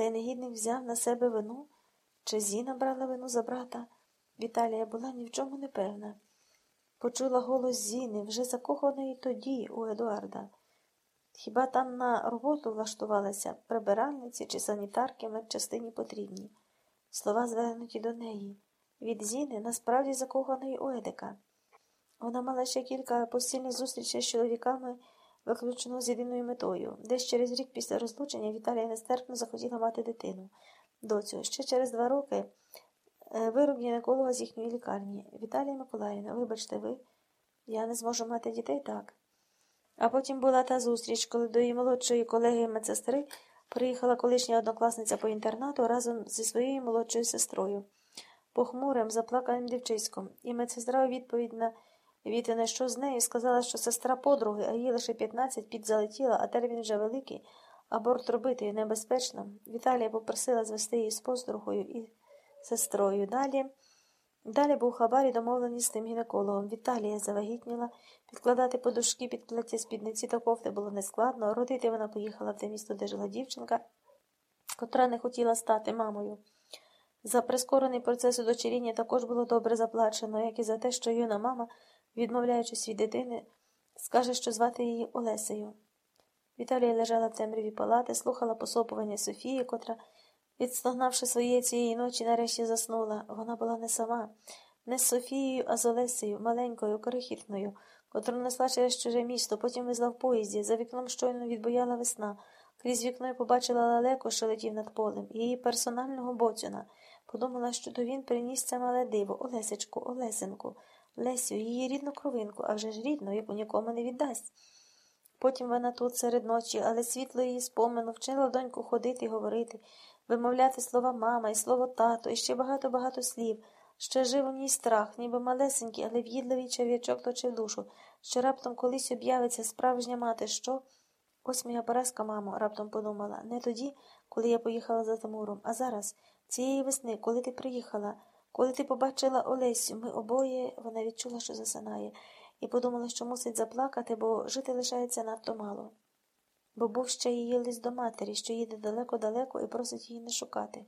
цей негідник взяв на себе вину? Чи Зіна брала вину за брата? Віталія була ні в чому не певна. Почула голос Зіни, вже закоханої тоді у Едуарда. Хіба там на роботу влаштувалася прибиральниці чи санітарки в медчастині потрібні? Слова звернуті до неї. Від Зіни насправді закоханої у Едика. Вона мала ще кілька постільних зустрічей з чоловіками, виключно з єдиною метою. Десь через рік після розлучення Віталія нестерпно захотіла мати дитину. Доцю, ще через два роки е, вирок гінеколога з їхньої лікарні. Віталія Миколаївна, вибачте, ви, я не зможу мати дітей так. А потім була та зустріч, коли до її молодшої колеги медсестри приїхала колишня однокласниця по інтернату разом зі своєю молодшою сестрою, похмурим, заплаканим дівчиськом, і медсестра у відповідь на Вітине, що з нею, сказала, що сестра подруги, а їй лише 15 підзалетіла, а термін вже великий, аборт робити небезпечно. Віталія попросила звести її з подругою і сестрою. Далі Далі був хабар і домовленість з тим гінекологом. Віталія завагітніла, підкладати подушки під плаття спідниці та кофти було нескладно. Родити вона поїхала в те місто, де жила дівчинка, котра не хотіла стати мамою. За прискорений процес удочеріння також було добре заплачено, як і за те, що юна мама, відмовляючись від дитини, скаже, що звати її Олесею. Віталія лежала в темряві палати, слухала посопування Софії, котра. Відстогнавши своє цієї ночі, нарешті заснула. Вона була не сама, не з Софією, а з Олесею, маленькою, крихітною, котру несла через чуже місто, потім везла в поїзді. За вікном щойно відбояла весна. Крізь вікно й побачила лалеку, що летів над полем, її персонального боцюна. Подумала, що то він приніс це мале диво, Олесечку, Олесенку, Лесю, її рідну кровинку, а вже ж рідну, яку нікому не віддасть. Потім вона тут серед ночі, але світло її спомину вчила доньку ходити й говорити вимовляти слова мама і слово тато, і ще багато-багато слів. Ще жив у ній страх, ніби малесенький, але в'їдливий черв'ячок точив душу, що раптом колись об'явиться справжня мати, що. Ось моя поразка, мамо, раптом подумала, не тоді, коли я поїхала за Тамуром, а зараз, цієї весни, коли ти приїхала, коли ти побачила Олесю, ми обоє, вона відчула, що засинає, і подумала, що мусить заплакати, бо жити лишається надто мало бо був ще її лист до матері, що їде далеко-далеко і просить її не шукати,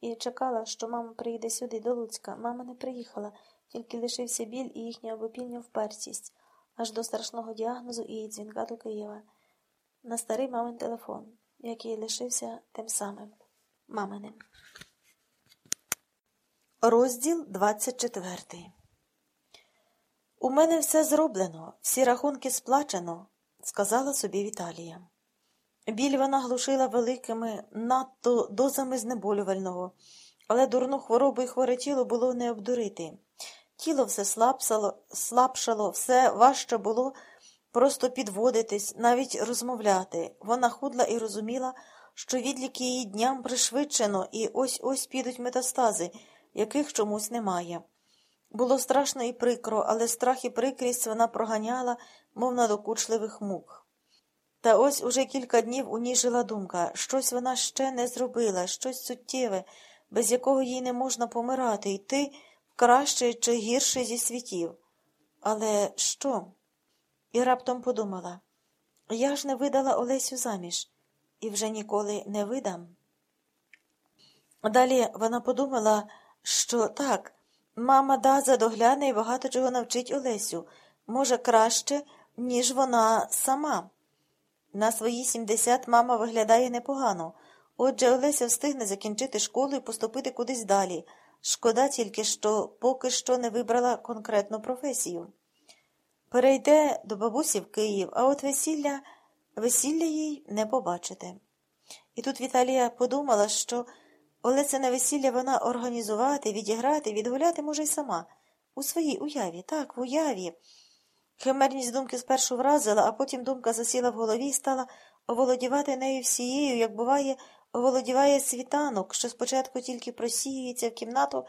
і чекала, що мама приїде сюди, до Луцька. Мама не приїхала, тільки лишився біль і їхня обопільня впертість, аж до страшного діагнозу і її дзвінка до Києва. На старий мамин телефон, який лишився тим самим маминим. Розділ 24 У мене все зроблено, всі рахунки сплачено, сказала собі Віталія. Біль вона глушила великими надто дозами знеболювального, але дурну хворобу і хворе тіло було не обдурити. Тіло все слабсало, слабшало, все важче було просто підводитись, навіть розмовляти. Вона худла і розуміла, що відліки її дням пришвидшено, і ось ось підуть метастази, яких чомусь немає. Було страшно і прикро, але страх і прикрість вона проганяла, мов надокучливих мук. Та ось уже кілька днів у ній жила думка щось вона ще не зробила, щось суттєве, без якого їй не можна помирати, йти в кращий чи гірший зі світів. Але що? І раптом подумала я ж не видала Олесю заміж і вже ніколи не видам. Далі вона подумала, що так, мама Даза догляне і багато чого навчить Олесю, може, краще, ніж вона сама. На свої 70 мама виглядає непогано. Отже, Олеся встигне закінчити школу і поступити кудись далі. Шкода тільки, що поки що не вибрала конкретну професію. Перейде до бабусі в Київ, а от весілля весілля їй не побачите. І тут Віталія подумала, що Олесине весілля вона організувати, відіграти, відгуляти може й сама. У своїй уяві, так, в уяві. Химерність думки спершу вразила, а потім думка засіла в голові і стала оволодівати нею всією, як буває, оволодіває світанок, що спочатку тільки просіюється в кімнату,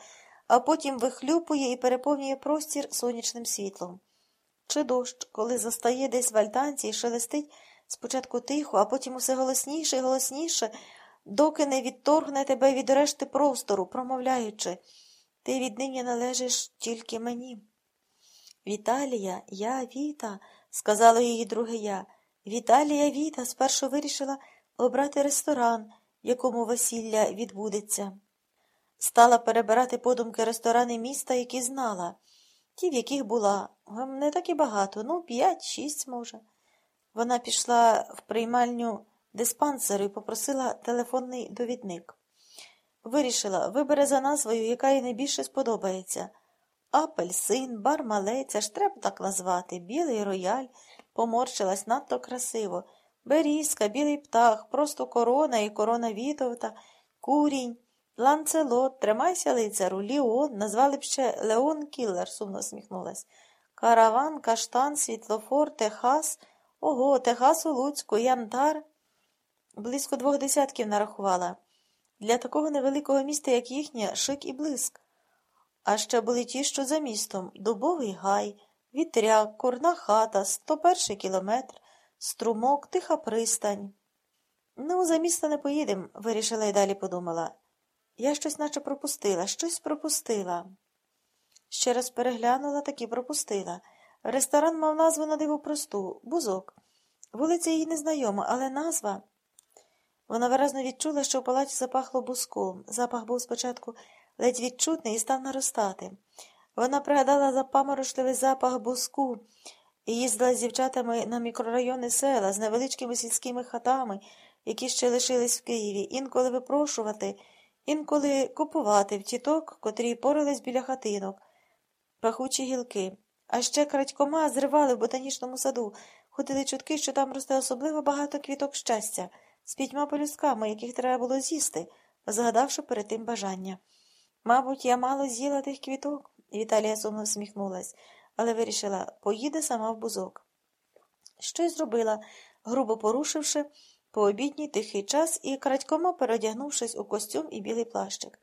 а потім вихлюпує і переповнює простір сонячним світлом. Чи дощ, коли застає десь в альтанці і шелестить спочатку тихо, а потім усе голосніше і голосніше, доки не відторгне тебе від решти простору, промовляючи ти віднині належиш тільки мені. Віталія, я Віта, сказала її друге я. Віталія Віта спершу вирішила обрати ресторан якому весілля відбудеться. Стала перебирати подумки ресторани міста, які знала, ті, в яких була, не так і багато, ну, п'ять-шість, може. Вона пішла в приймальню диспансеру і попросила телефонний довідник. Вирішила, вибере за назвою, яка їй найбільше сподобається. Апельсин, бармалей, це ж треба так назвати, білий рояль, поморщилась надто красиво. Берізка, білий птах, просто корона і корона Вітовта, курінь, ланцелот, тримайся лицару, Ліон, назвали б ще Леон Кіллер, сумно сміхнулась. Караван, каштан, світлофор, Техас. Ого, Техас у Луцьку, Янтар. Близько двох десятків нарахувала. Для такого невеликого міста, як їхнє, шик і блиск. А ще були ті, що за містом Дубовий гай, вітряк, курна хата, 101 кілометр, струмок, тиха пристань. Ну, за місто не поїдем, вирішила і далі подумала. Я щось наче пропустила, щось пропустила. Ще раз переглянула, так і пропустила. Ресторан мав назву на диво просту бузок. Вулиця їй незнайома, але назва. Вона виразно відчула, що в палаті запахло бузком. Запах був спочатку ледь відчутний і став наростати. Вона пригадала запаморочливий запах бузку і їздила з дівчатами на мікрорайони села з невеличкими сільськими хатами, які ще лишились в Києві, інколи випрошувати, інколи купувати в тіток, котрі порались біля хатинок, пахучі гілки. А ще крадькома зривали в ботанічному саду, ходили чутки, що там росте особливо багато квіток щастя, з п'ятьма полюсками, яких треба було з'їсти, згадавши перед тим бажання. Мабуть, я мало з'їла тих квіток, Віталія сумно всміхнулась, але вирішила, поїде сама в бузок. Що й зробила, грубо порушивши пообідній тихий час і крадькома переодягнувшись у костюм і білий плащик.